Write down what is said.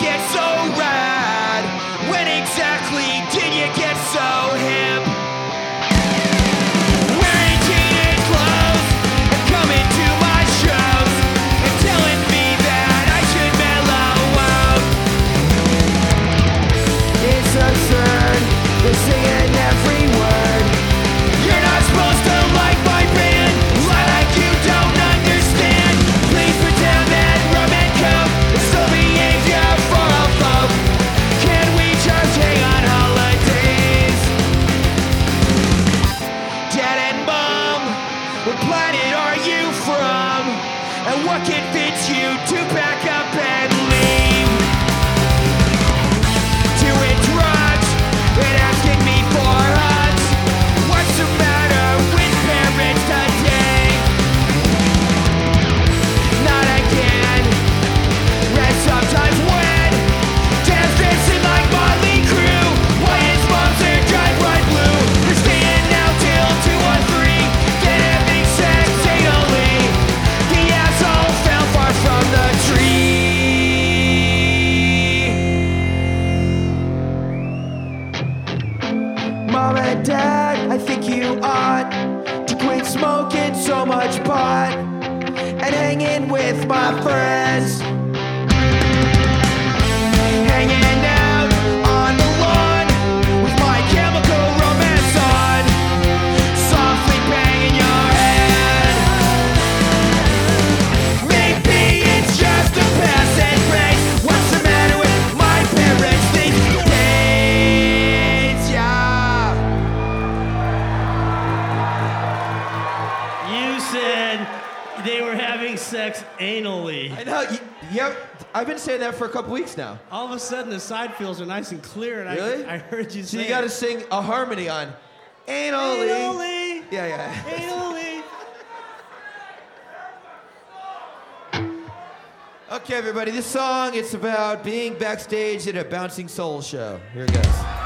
get so planet are you from? And what convinced you to back up? Mom and Dad, I think you ought To quit smoking so much pot And hanging with my friends they were having sex anally. I know. You, yeah, I've been saying that for a couple weeks now. All of a sudden, the side fields are nice and clear, and Really? I, I heard you So say you got to sing a harmony on anally. anally. Yeah, yeah. Anally. Okay, everybody, this song, it's about being backstage at a Bouncing Soul show. Here it goes.